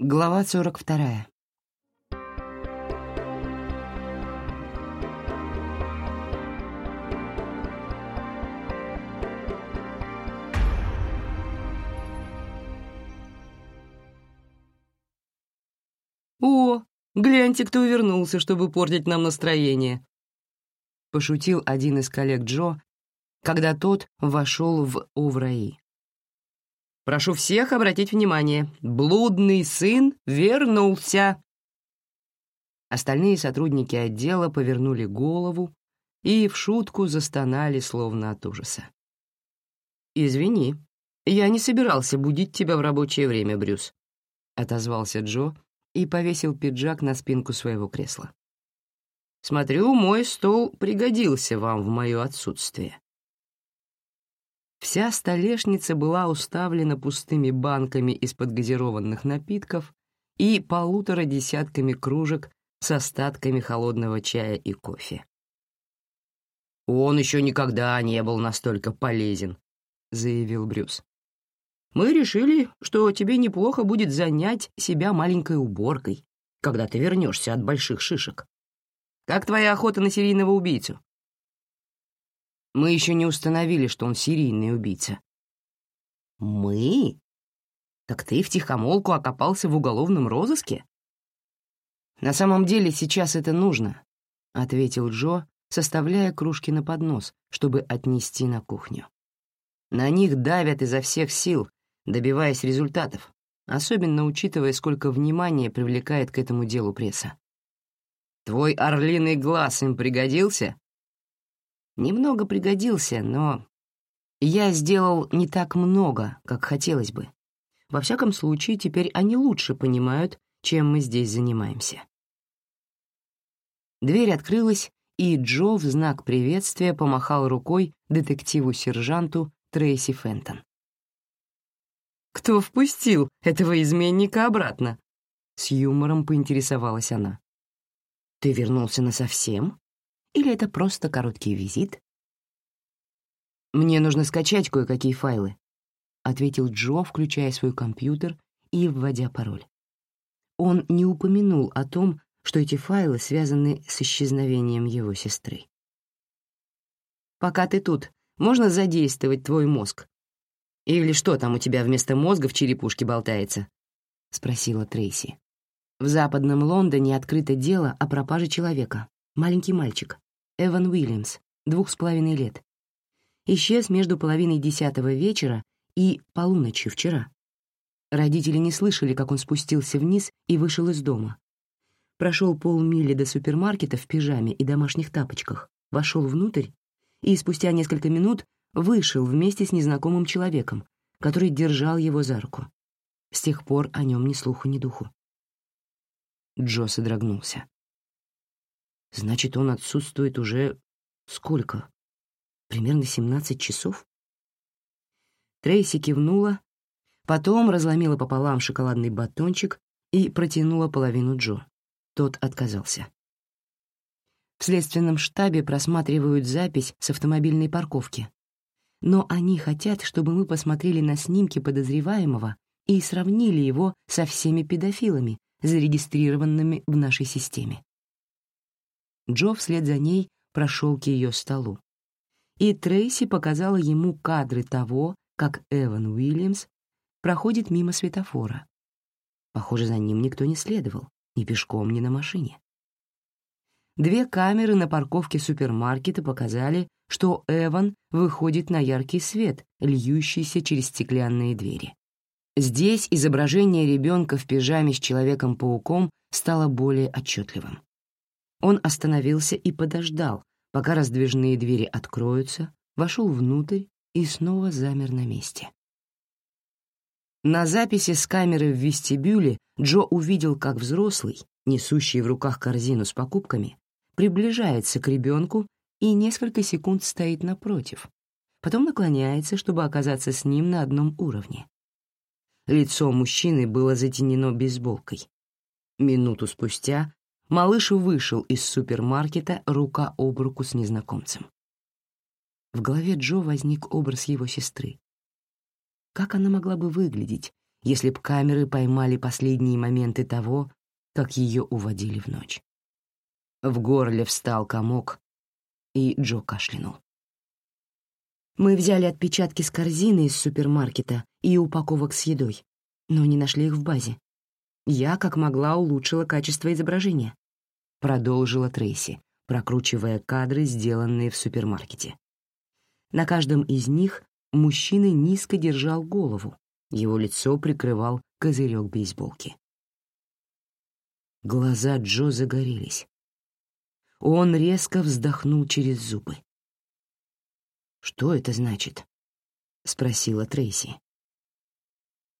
Глава 42. «О, гляньте, кто вернулся, чтобы портить нам настроение!» Пошутил один из коллег Джо, когда тот вошел в Овраи. «Прошу всех обратить внимание, блудный сын вернулся!» Остальные сотрудники отдела повернули голову и в шутку застонали, словно от ужаса. «Извини, я не собирался будить тебя в рабочее время, Брюс», — отозвался Джо и повесил пиджак на спинку своего кресла. «Смотрю, мой стол пригодился вам в мое отсутствие». Вся столешница была уставлена пустыми банками из-под газированных напитков и полутора десятками кружек с остатками холодного чая и кофе. «Он еще никогда не был настолько полезен», — заявил Брюс. «Мы решили, что тебе неплохо будет занять себя маленькой уборкой, когда ты вернешься от больших шишек. Как твоя охота на серийного убийцу?» Мы еще не установили, что он серийный убийца. Мы? Так ты втихомолку окопался в уголовном розыске? На самом деле сейчас это нужно, — ответил Джо, составляя кружки на поднос, чтобы отнести на кухню. На них давят изо всех сил, добиваясь результатов, особенно учитывая, сколько внимания привлекает к этому делу пресса. Твой орлиный глаз им пригодился? Немного пригодился, но я сделал не так много, как хотелось бы. Во всяком случае, теперь они лучше понимают, чем мы здесь занимаемся. Дверь открылась, и Джо в знак приветствия помахал рукой детективу-сержанту Трейси Фентон. «Кто впустил этого изменника обратно?» С юмором поинтересовалась она. «Ты вернулся насовсем?» Или это просто короткий визит? «Мне нужно скачать кое-какие файлы», — ответил Джо, включая свой компьютер и вводя пароль. Он не упомянул о том, что эти файлы связаны с исчезновением его сестры. «Пока ты тут, можно задействовать твой мозг? Или что там у тебя вместо мозга в черепушке болтается?» — спросила Трейси. В западном Лондоне открыто дело о пропаже человека. Маленький мальчик. Эван Уильямс, двух с половиной лет. Исчез между половиной десятого вечера и полуночью вчера. Родители не слышали, как он спустился вниз и вышел из дома. Прошел полмили до супермаркета в пижаме и домашних тапочках, вошел внутрь и спустя несколько минут вышел вместе с незнакомым человеком, который держал его за руку. С тех пор о нем ни слуху, ни духу. Джо содрогнулся. Значит, он отсутствует уже сколько? Примерно 17 часов? Трейси кивнула, потом разломила пополам шоколадный батончик и протянула половину Джо. Тот отказался. В следственном штабе просматривают запись с автомобильной парковки. Но они хотят, чтобы мы посмотрели на снимки подозреваемого и сравнили его со всеми педофилами, зарегистрированными в нашей системе. Джо вслед за ней прошел к ее столу. И Трейси показала ему кадры того, как Эван Уильямс проходит мимо светофора. Похоже, за ним никто не следовал, ни пешком, ни на машине. Две камеры на парковке супермаркета показали, что Эван выходит на яркий свет, льющийся через стеклянные двери. Здесь изображение ребенка в пижаме с Человеком-пауком стало более отчетливым. Он остановился и подождал, пока раздвижные двери откроются, вошел внутрь и снова замер на месте. На записи с камеры в вестибюле Джо увидел, как взрослый, несущий в руках корзину с покупками, приближается к ребенку и несколько секунд стоит напротив, потом наклоняется, чтобы оказаться с ним на одном уровне. Лицо мужчины было затенено бейсболкой. Минуту спустя малыш вышел из супермаркета рука об руку с незнакомцем. В голове Джо возник образ его сестры. Как она могла бы выглядеть, если б камеры поймали последние моменты того, как ее уводили в ночь. В горле встал комок, и Джо кашлянул. Мы взяли отпечатки с корзины из супермаркета и упаковок с едой, но не нашли их в базе. Я, как могла, улучшила качество изображения. Продолжила Трейси, прокручивая кадры, сделанные в супермаркете. На каждом из них мужчина низко держал голову, его лицо прикрывал козырек бейсболки. Глаза Джо загорелись. Он резко вздохнул через зубы. «Что это значит?» — спросила Трейси.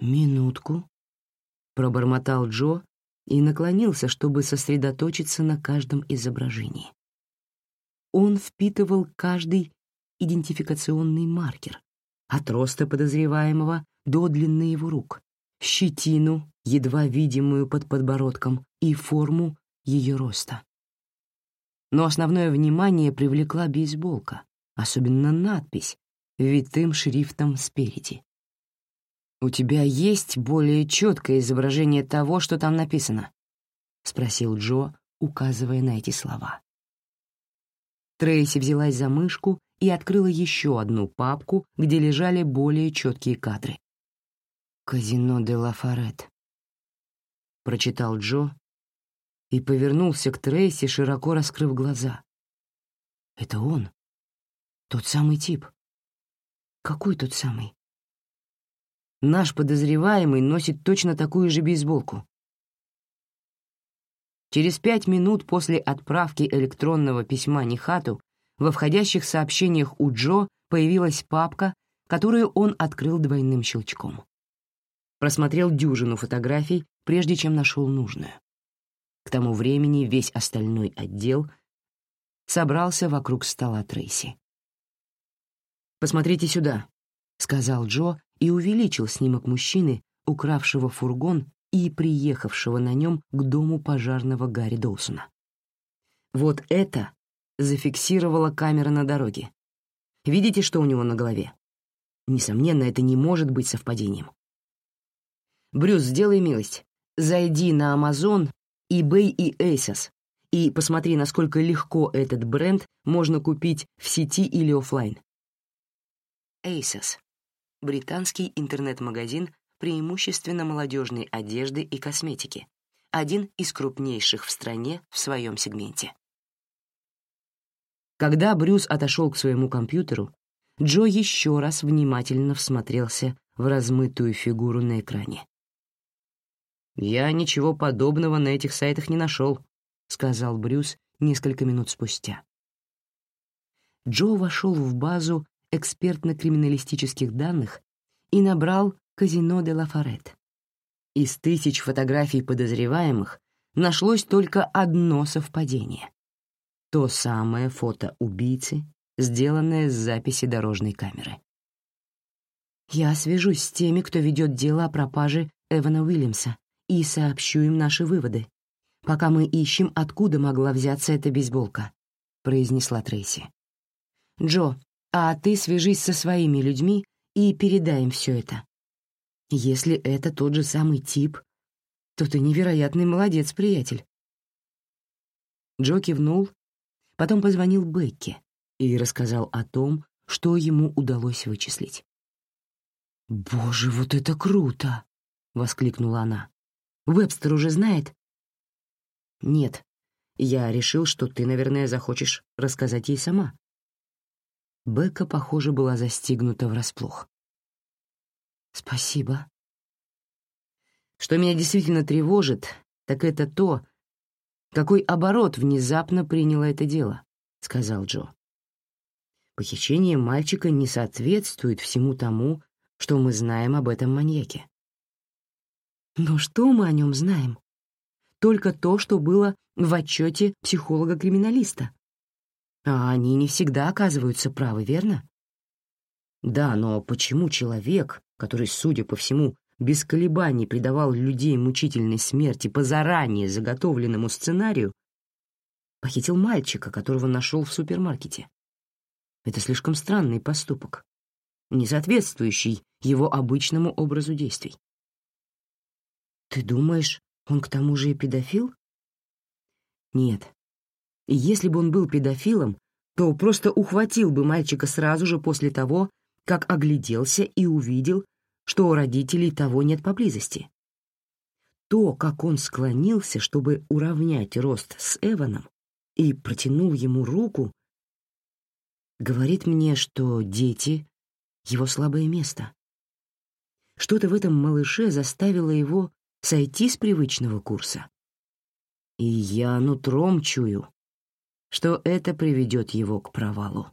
«Минутку», — пробормотал Джо и наклонился, чтобы сосредоточиться на каждом изображении. Он впитывал каждый идентификационный маркер, от роста подозреваемого до длины его рук, щетину, едва видимую под подбородком, и форму ее роста. Но основное внимание привлекла бейсболка, особенно надпись, витым шрифтом спереди. «У тебя есть более четкое изображение того, что там написано?» — спросил Джо, указывая на эти слова. Трейси взялась за мышку и открыла еще одну папку, где лежали более четкие кадры. «Казино де Лафарет», — прочитал Джо и повернулся к Трейси, широко раскрыв глаза. «Это он. Тот самый тип». «Какой тот самый?» «Наш подозреваемый носит точно такую же бейсболку». Через пять минут после отправки электронного письма Нихату во входящих сообщениях у Джо появилась папка, которую он открыл двойным щелчком просмотрел дюжину фотографий, прежде чем нашел нужную. К тому времени весь остальной отдел собрался вокруг стола Трейси. «Посмотрите сюда», — сказал Джо и увеличил снимок мужчины, укравшего фургон и приехавшего на нем к дому пожарного Гарри Доусона. Вот это зафиксировала камера на дороге. Видите, что у него на голове? Несомненно, это не может быть совпадением. Брюс, сделай милость. Зайди на Amazon, eBay и Asos и посмотри, насколько легко этот бренд можно купить в сети или офлайн. Asos — британский интернет-магазин преимущественно молодежной одежды и косметики, один из крупнейших в стране в своем сегменте. Когда Брюс отошел к своему компьютеру, Джо еще раз внимательно всмотрелся в размытую фигуру на экране. «Я ничего подобного на этих сайтах не нашел», — сказал Брюс несколько минут спустя. Джо вошел в базу экспертно-криминалистических данных и набрал «Казино де Лафарет». Из тысяч фотографий подозреваемых нашлось только одно совпадение. То самое фото убийцы, сделанное с записи дорожной камеры. «Я свяжусь с теми, кто ведет дело о пропаже Эвана Уильямса и сообщу им наши выводы, пока мы ищем, откуда могла взяться эта бейсболка», — произнесла Трейси. «Джо, а ты свяжись со своими людьми и передай им все это. Если это тот же самый тип, то ты невероятный молодец, приятель». Джо кивнул, потом позвонил Бекке и рассказал о том, что ему удалось вычислить. «Боже, вот это круто!» — воскликнула она. Вебстер уже знает?» «Нет. Я решил, что ты, наверное, захочешь рассказать ей сама». Бекка, похоже, была застигнута врасплох. «Спасибо». Что меня действительно тревожит, так это то, какой оборот внезапно приняло это дело, — сказал Джо. Похищение мальчика не соответствует всему тому, что мы знаем об этом маньяке. Но что мы о нем знаем? Только то, что было в отчете психолога-криминалиста. А они не всегда оказываются правы, верно? Да, но почему человек, который, судя по всему, без колебаний предавал людей мучительной смерти по заранее заготовленному сценарию, похитил мальчика, которого нашел в супермаркете? Это слишком странный поступок, не соответствующий его обычному образу действий. Ты думаешь, он к тому же и педофил? Нет. Если бы он был педофилом, то просто ухватил бы мальчика сразу же после того, как огляделся и увидел, что у родителей того нет поблизости. То, как он склонился, чтобы уравнять рост с Эваном, и протянул ему руку, говорит мне, что дети — его слабое место. Что-то в этом малыше заставило его сойти с привычного курса. И я нутром чую, что это приведет его к провалу.